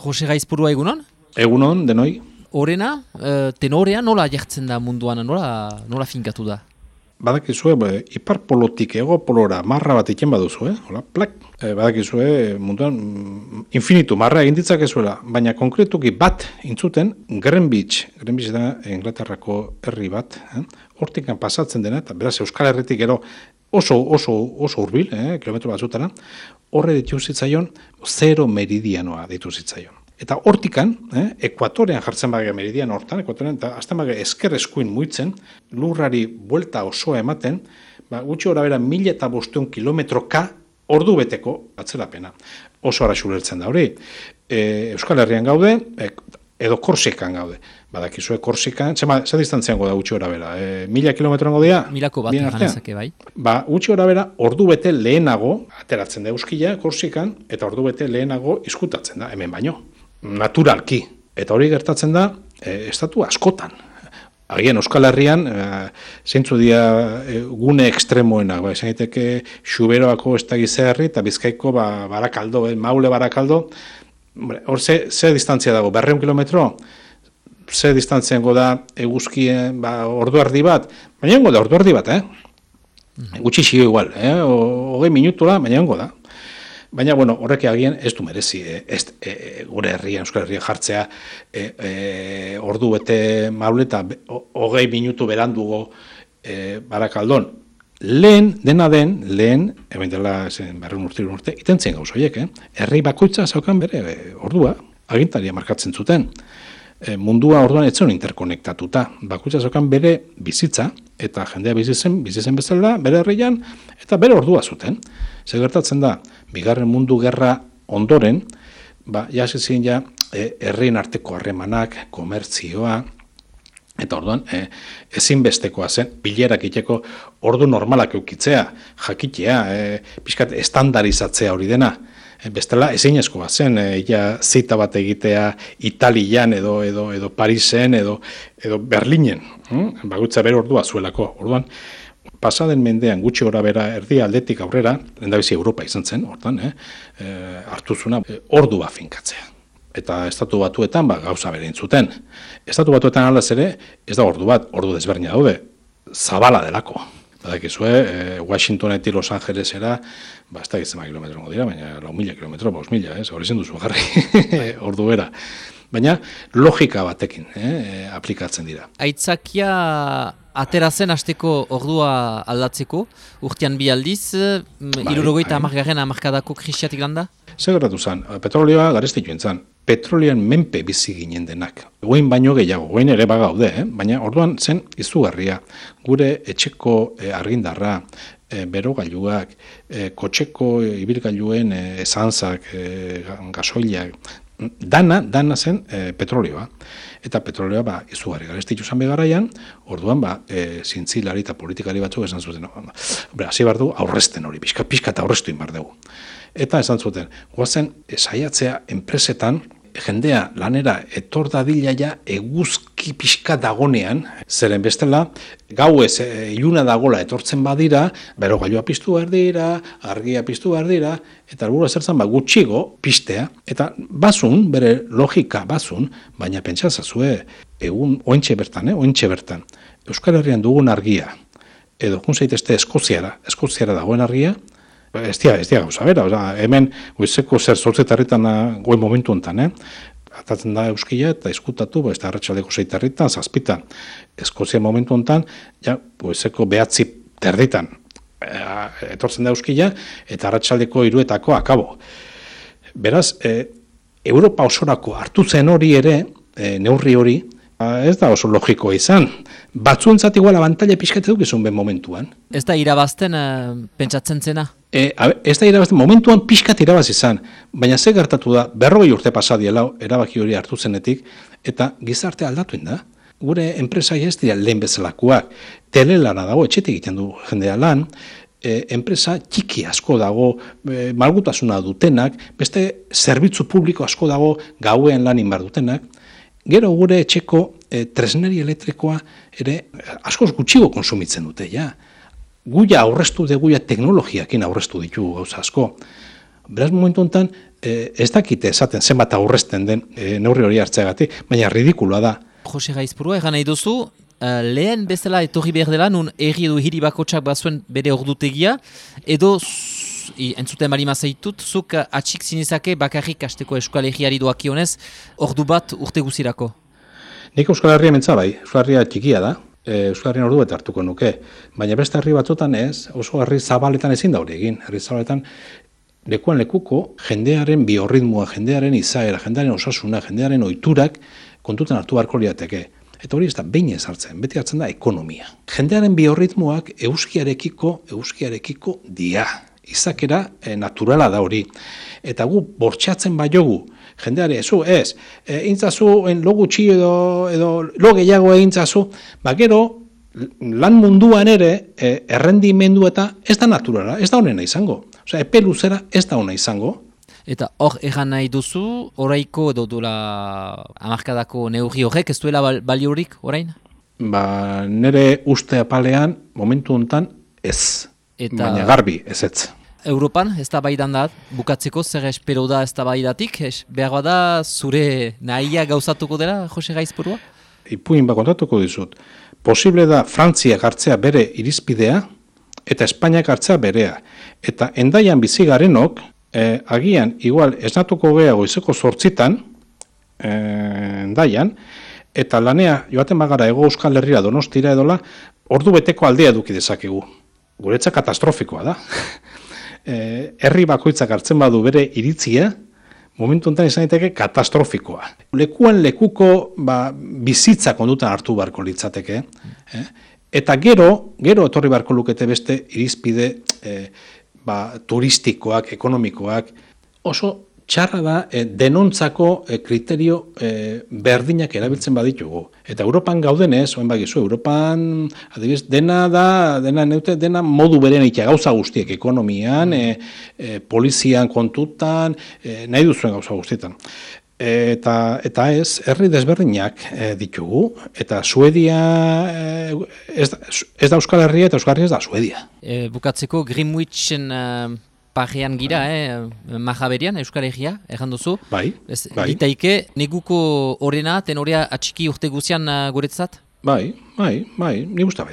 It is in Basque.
Jose Gaizpurua egunon? Egunon, denoi. Horena, uh, tenorea nola jartzen da munduan, nola, nola finkatu da? Badakizue, be, ipar polotik ego polora marra bat iken baduzu, eh? Hola, plak. E, badakizue, munduan mm, infinitu marra egin ditzakezuela, baina konkretuki bat intzuten Greenwich, Greenwich da Inglaterrako herri bat, eh? hortikan pasatzen dena, eta beraz Euskal Herritik ero oso, oso, oso urbil, eh? kilometro batzutara, horre ditu zitzaion, zero meridianoa ditu zitzaion. Eta hortikan, eh, ekuatorean jartzen bagia meridian hortan, ekuatorean, eta azten bagia esker eskuin muitzen, lurrari buelta osoa ematen, ba, gutxi hori bera mila eta bosteun kilometroka ordu beteko atzerapena. Oso ara xulertzen da hori. E, Euskal Herrian gaude, e, edo Korsikan gaude. Badakizue Korsikan, zema, ze distantzian goda gutxi hori bera? E, mila kilometroan godea? Milako bat ganezake bai. Ba, hori bera, ordu bete lehenago, ateratzen da Euskila, Korsikan, eta ordu bete lehenago izkutatzen da, hemen baino naturalki. Eta hori gertatzen da, e, estatu askotan. Agian Euskal Herrian, e, zeintzu dia e, gune ekstremoena, ba, esan daiteke xuberoako ez da eta bizkaiko ba, barakaldo, e, maule barakaldo, hor ze, ze distantzia dago, berreun kilometro, ze distantzia da eguzkien ba, ordu ardi bat, baina da ordu ardi bat, eh? Mhm. Gutxi xio igual, eh? hogei minutura, baina da. Baina, bueno, horrek agian ez du merezi, eh? ez, e, gure herrian, euskal herrian jartzea, e, e, ordu bete maule eta hogei minutu berandugo e, barakaldon. Lehen, dena den, lehen, eben dela zen berren urte, urte, itentzen gauz horiek, eh? herri bakoitza zaukan bere ordua, agintaria markatzen zuten. E, mundua orduan etzen interkonektatuta. Bakoitza zaukan bere bizitza, eta jendea bizitzen, bizitzen bezala, bere herrian, eta bere ordua zuten. Zer gertatzen da, bigarren mundu gerra ondoren, ba, jasi ziren ja, e, herrien arteko harremanak, komertzioa, eta orduan, e, ezinbestekoa zen, bilerak iteko ordu normalak eukitzea, jakitea, e, pixkat estandarizatzea hori dena, e, bestela ezinezkoa zen, e, ja, zita bat egitea Italian edo, edo, edo Parisen edo, edo Berlinen, hm? bagutza bere ordua zuelako, orduan, pasaden mendean gutxi gora bera erdi aldetik aurrera, lendabizi Europa izan zen, eh, e, hartu zuna, e, ordua finkatzea. Eta estatu batuetan, ba, gauza bere intzuten. Estatu batuetan aldaz ere, ez da ordu bat, ordu desberdina daude, zabala delako. Badakizue, e, Washingtonetik Los Angelesera, ba, ez da gizema kilometro dira, baina lau mila kilometro, baus mila, ez, hori zen duzu jarri, ordu bera. Baina logika batekin eh, aplikatzen dira. Aitzakia atera zen hasteko ordua aldatzeko, urtean bi aldiz, bai, irurogeita bai. amargarren amarkadako krisiatik landa? Zer gertatu zen, petrolioa garezte joan zen, petrolian menpe bizi ginen denak. Goin baino gehiago, goin ere bagaude, eh? baina orduan zen izugarria. Gure etxeko eh, argindarra, e, berogailuak, e, kotxeko ibilgailuen e, esanzak, e, gasoiliak, dana, dana zen e, petrolioa. Eta petrolioa, ba, izugarri garestitu zan begaraian, orduan, ba, e, zintzilari eta politikari batzuk esan zuten, ba, hasi behar du, aurresten hori, pixka, pixka eta aurrestu inbar dugu. Eta esan zuten, guazen, esaiatzea enpresetan, jendea lanera etor dadila ja eguzki pixka dagonean, zeren bestela, gau ez e, iluna dagola etortzen badira, bero gailua piztu behar dira, argia piztu behar dira, eta albura zertzen ba, gutxigo pistea, eta bazun, bere logika bazun, baina pentsazazue, egun ointxe bertan, eh, ointxe bertan, Euskal Herrian dugun argia, edo jun zaitezte Eskoziara, Eskoziara dagoen argia, ez dia, ez dia gauza, bera, oza, hemen goizeko zer zortzetarritan goi momentu enten, eh? atatzen da euskia eta eskutatu, ba, ez da arratxaldeko zeitarritan, zazpitan, eskozia momentu enten, ja, goizeko behatzi terditan, e, etortzen da euskia, eta arratsaldeko iruetako akabo. Beraz, e, Europa osorako hartu zen hori ere, e, neurri hori, ba, ez da oso logikoa izan, batzuentzat igual abantaila pixkate duk ben momentuan. Ez da irabazten uh, pentsatzen zena? E, ez da irabazten, momentuan pixkat irabaz izan, baina ze gertatu da, berrogei urte pasadiela erabaki hori hartu zenetik, eta gizarte aldatu da. Gure enpresa ez dira lehen bezalakoak, telelana dago, etxetik egiten du jendea lan, e, enpresa txiki asko dago, e, malgutasuna dutenak, beste zerbitzu publiko asko dago gauen lan inbar dutenak, Gero gure etxeko e, tresneri elektrikoa ere askoz gutxigo konsumitzen dute, ja. Guia aurrestu de guia teknologiakin aurrestu ditugu gauza asko. Beraz momentu honetan, e, ez dakite esaten zenbat aurrezten den e, neurri hori hartzeagatik, baina ridikulua da. Jose Gaizpurua, egan nahi duzu, uh, lehen bezala etorri behar dela, nun erri edo hiri bakotsak bazuen bere ordutegia, edo i, entzuten bali mazaitut, zuk uh, atxik zinezake bakarrik asteko eskualegiari doakionez, ordu bat urte guzirako? Nik Euskal Herria mentza bai, Euskal Herria txikia da, e, Euskal Herrian ordu bat hartuko nuke, baina beste herri batzutan ez, oso herri zabaletan ezin da hori egin, herri zabaletan lekuan lekuko jendearen biorritmoa, jendearen izaera, jendearen osasuna, jendearen ohiturak kontutan hartu beharko liateke. Eta hori ez da behin ez hartzen, beti hartzen da ekonomia. Jendearen biorritmoak euskiarekiko, euskiarekiko dia. Izakera e, naturala da hori. Eta gu bortxatzen bai jogu, jendeare, zu, ez, e, intzazu, en logu txi edo, edo lo gehiago egintzazu, ba gero, lan munduan ere, e, errendimendu eta ez da naturala, ez da honena izango. Osea, epe luzera ez da hona izango, Eta hor egan nahi duzu, oraiko edo dola amarkadako neurri horrek, ez duela baliorik orain? Ba, nire uste apalean, momentu hontan ez. Eta... Baina garbi, ez ez. Europan, ez da baidan da, bukatzeko zer espero da ez da baidatik, es, behar bada zure nahia gauzatuko dela, Jose Gaizpurua? Ipuin bakontatuko dizut. Posible da Frantzia hartzea bere irizpidea, eta Espainiak hartzea berea. Eta endaian bizi garenok, e, agian, igual, esnatuko gehiago izeko sortzitan, e, daian, eta lanea joaten bagara ego euskal herria donostira edola, ordu beteko aldea duki dezakegu. Guretza katastrofikoa da. e, herri bakoitzak hartzen badu bere iritzia, momentu enten izan daiteke katastrofikoa. Lekuan lekuko ba, bizitza kondutan hartu barko litzateke. Eh? Eta gero, gero etorri barko lukete beste irizpide eh, ba, turistikoak, ekonomikoak, oso txarra da e, denontzako e, kriterio e, berdinak erabiltzen baditugu. Eta Europan gaudenez, oen bagizu, Europan adibiz, dena da, dena neute, dena modu beren ikia gauza guztiek, ekonomian, e, e, polizian kontutan, e, nahi duzuen gauza guztietan. Eta, eta ez, herri desberdinak e, ditugu, eta Suedia ez, ez da Euskal Herria eta Euskal Herria ez da Suedia. E, bukatzeko Greenwichen uh, parean gira, eh, Mahaberian, Euskal Herria, erran duzu. Bai, ez, bai. Ditaike, neguko horrena, tenorea atxiki urte guzian uh, guretzat? Bai, bai, bai, nik usta